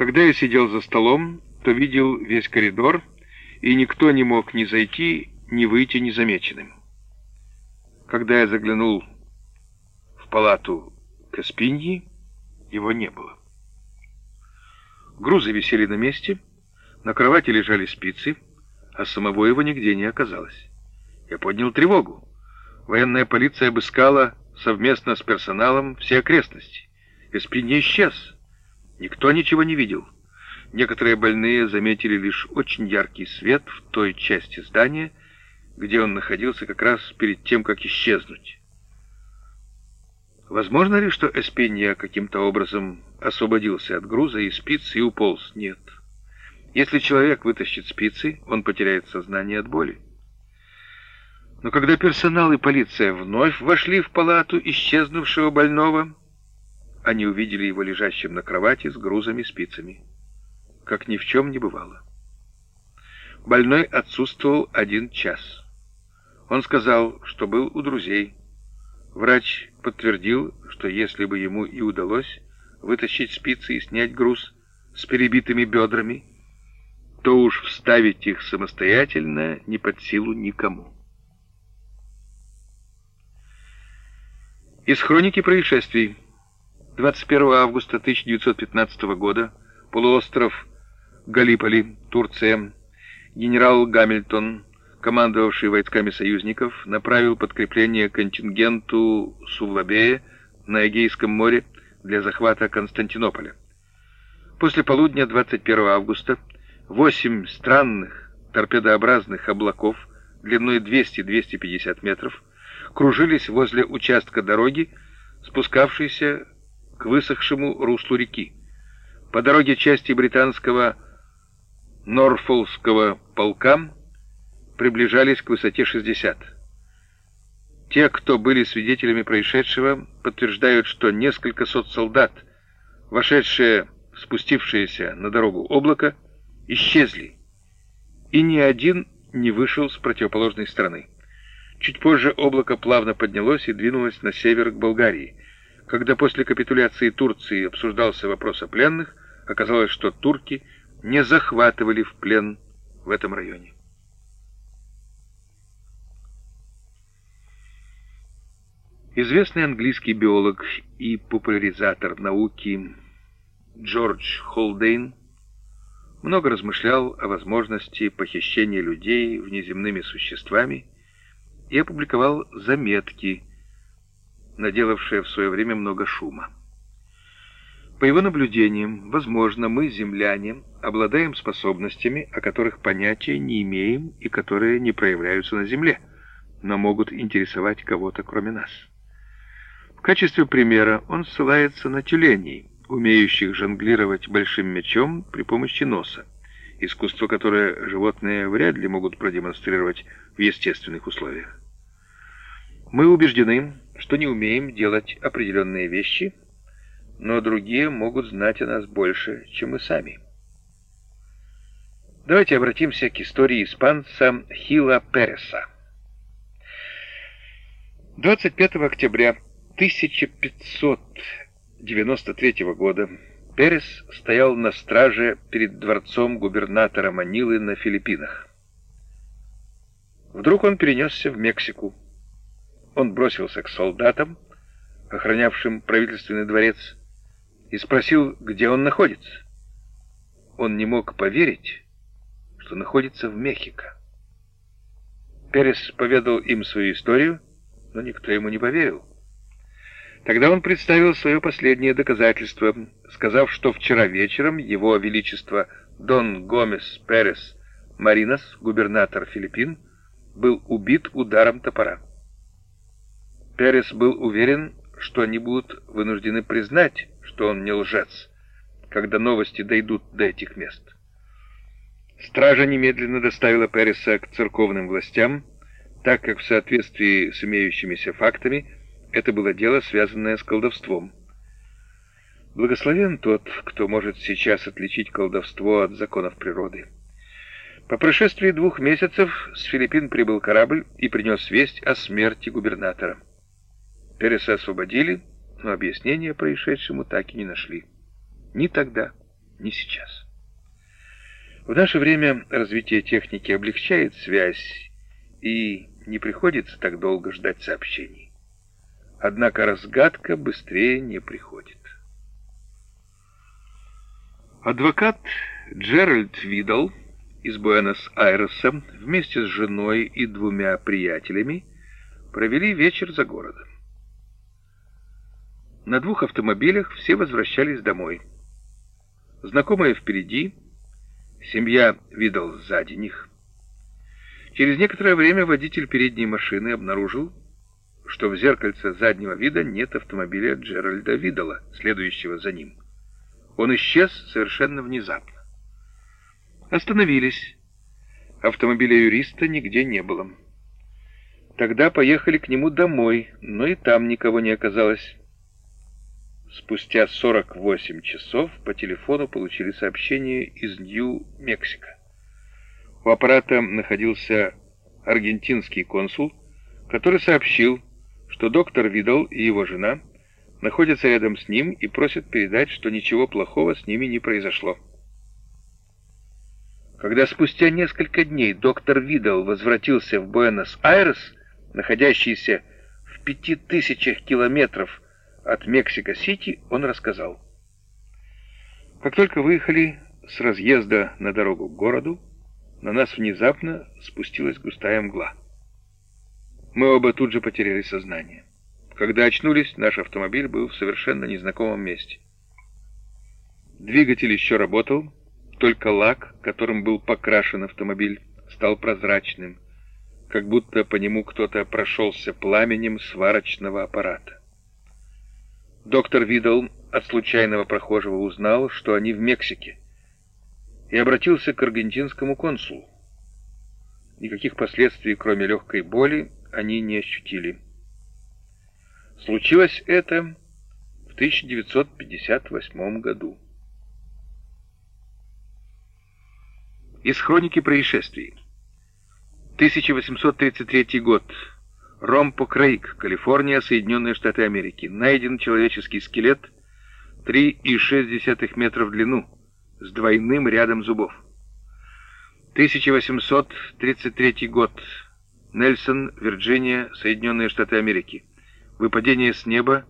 Когда я сидел за столом, то видел весь коридор, и никто не мог ни зайти, ни выйти незамеченным. Когда я заглянул в палату Каспиньи, его не было. Грузы висели на месте, на кровати лежали спицы, а самого его нигде не оказалось. Я поднял тревогу. Военная полиция обыскала совместно с персоналом все окрестности. Каспинья исчез. Никто ничего не видел. Некоторые больные заметили лишь очень яркий свет в той части здания, где он находился как раз перед тем, как исчезнуть. Возможно ли, что Эспенья каким-то образом освободился от груза и спиц и уполз? Нет. Если человек вытащит спицы, он потеряет сознание от боли. Но когда персонал и полиция вновь вошли в палату исчезнувшего больного, они увидели его лежащим на кровати с грузами-спицами, как ни в чем не бывало. Больной отсутствовал один час. Он сказал, что был у друзей. Врач подтвердил, что если бы ему и удалось вытащить спицы и снять груз с перебитыми бедрами, то уж вставить их самостоятельно не под силу никому. Из хроники происшествий 21 августа 1915 года полуостров Галиполи, Турция, генерал Гамильтон, командовавший войсками союзников, направил подкрепление контингенту Сувлабея на Эгейском море для захвата Константинополя. После полудня 21 августа восемь странных торпедообразных облаков длиной 200-250 метров кружились возле участка дороги, спускавшейся к высохшему руслу реки. По дороге части британского Норфолского полка приближались к высоте 60. Те, кто были свидетелями происшедшего, подтверждают, что несколько сот солдат, вошедшие, спустившиеся на дорогу облака, исчезли, и ни один не вышел с противоположной стороны. Чуть позже облако плавно поднялось и двинулось на север к Болгарии, когда после капитуляции Турции обсуждался вопрос о пленных, оказалось, что турки не захватывали в плен в этом районе. Известный английский биолог и популяризатор науки Джордж Холдейн много размышлял о возможности похищения людей внеземными существами и опубликовал заметки наделавшая в свое время много шума. По его наблюдениям, возможно, мы, земляне, обладаем способностями, о которых понятия не имеем и которые не проявляются на Земле, но могут интересовать кого-то, кроме нас. В качестве примера он ссылается на тюленей, умеющих жонглировать большим мечом при помощи носа, искусство, которое животные вряд ли могут продемонстрировать в естественных условиях. Мы убеждены, что не умеем делать определенные вещи, но другие могут знать о нас больше, чем мы сами. Давайте обратимся к истории испанца Хила Переса. 25 октября 1593 года Перес стоял на страже перед дворцом губернатора Манилы на Филиппинах. Вдруг он перенесся в Мексику. Он бросился к солдатам, охранявшим правительственный дворец, и спросил, где он находится. Он не мог поверить, что находится в Мехико. Перес поведал им свою историю, но никто ему не поверил. Тогда он представил свое последнее доказательство, сказав, что вчера вечером его величество Дон Гомес Перес Маринос, губернатор Филиппин, был убит ударом топора. Перес был уверен, что они будут вынуждены признать, что он не лжец, когда новости дойдут до этих мест. Стража немедленно доставила Переса к церковным властям, так как в соответствии с имеющимися фактами это было дело, связанное с колдовством. Благословен тот, кто может сейчас отличить колдовство от законов природы. По прошествии двух месяцев с Филиппин прибыл корабль и принес весть о смерти губернатора. Переса освободили, но объяснения происшедшему так и не нашли. Ни тогда, не сейчас. В наше время развитие техники облегчает связь, и не приходится так долго ждать сообщений. Однако разгадка быстрее не приходит. Адвокат Джеральд Видал из Буэнос-Айреса вместе с женой и двумя приятелями провели вечер за городом. На двух автомобилях все возвращались домой. Знакомые впереди, семья Видал сзади них. Через некоторое время водитель передней машины обнаружил, что в зеркальце заднего вида нет автомобиля Джеральда Видала, следующего за ним. Он исчез совершенно внезапно. Остановились. Автомобиля юриста нигде не было. Тогда поехали к нему домой, но и там никого не оказалось. Спустя 48 часов по телефону получили сообщение из Нью-Мексико. У аппарата находился аргентинский консул, который сообщил, что доктор Видал и его жена находятся рядом с ним и просят передать, что ничего плохого с ними не произошло. Когда спустя несколько дней доктор Видал возвратился в Буэнос-Айрес, находящийся в пяти тысячах километров от Мексико-Сити, он рассказал. Как только выехали с разъезда на дорогу к городу, на нас внезапно спустилась густая мгла. Мы оба тут же потеряли сознание. Когда очнулись, наш автомобиль был в совершенно незнакомом месте. Двигатель еще работал, только лак, которым был покрашен автомобиль, стал прозрачным, как будто по нему кто-то прошелся пламенем сварочного аппарата. Доктор Видал от случайного прохожего узнал, что они в Мексике, и обратился к аргентинскому консулу. Никаких последствий, кроме легкой боли, они не ощутили. Случилось это в 1958 году. Из хроники происшествий. 1833 год. Ромпо-Крейг, Калифорния, Соединенные Штаты Америки. Найден человеческий скелет 3,6 метра в длину с двойным рядом зубов. 1833 год. Нельсон, Вирджиния, Соединенные Штаты Америки. Выпадение с неба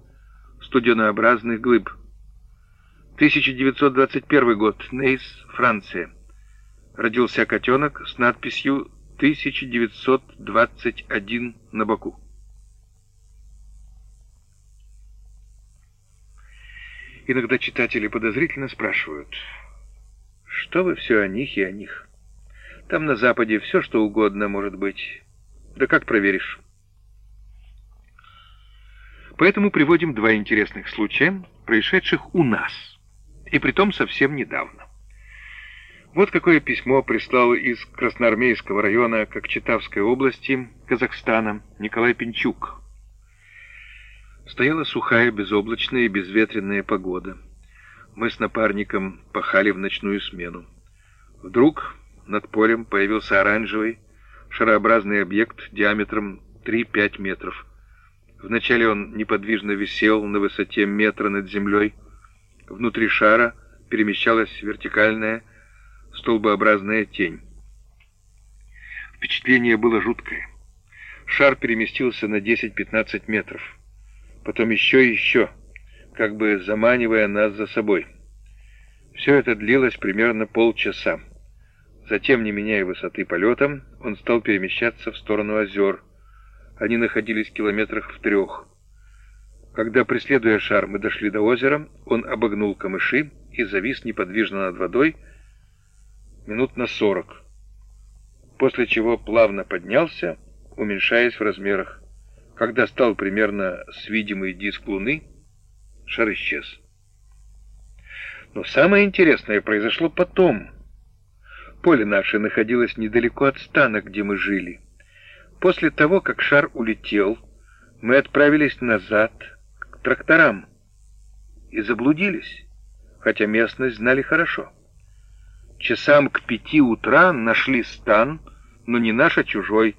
студенообразных глыб. 1921 год. Нейс, Франция. Родился котенок с надписью 1921 на боку. Иногда читатели подозрительно спрашивают, что вы все о них и о них. Там на Западе все, что угодно может быть. Да как проверишь? Поэтому приводим два интересных случая, происшедших у нас, и притом совсем недавно. Вот какое письмо прислал из Красноармейского района Кокчетавской области Казахстана Николай Пинчук. Стояла сухая, безоблачная и безветренная погода. Мы с напарником пахали в ночную смену. Вдруг над полем появился оранжевый, шарообразный объект диаметром 3-5 метров. Вначале он неподвижно висел на высоте метра над землей. Внутри шара перемещалась вертикальная, столбообразная тень. Впечатление было жуткое. Шар переместился на 10-15 метров. Потом еще и еще, как бы заманивая нас за собой. Все это длилось примерно полчаса. Затем, не меняя высоты полета, он стал перемещаться в сторону озер. Они находились в километрах в трех. Когда, преследуя шар, мы дошли до озера, он обогнул камыши и завис неподвижно над водой минут на сорок, после чего плавно поднялся, уменьшаясь в размерах. Когда стал примерно с видимый диск Луны, шар исчез. Но самое интересное произошло потом — Поле наше находилось недалеко от стана, где мы жили. После того, как шар улетел, мы отправились назад к тракторам и заблудились, хотя местность знали хорошо. Часам к пяти утра нашли стан, но не наш, а чужой,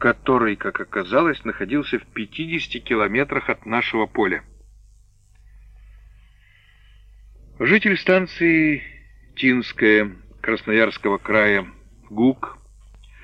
который, как оказалось, находился в 50 километрах от нашего поля. Житель станции Тинская Красноярского края ГУК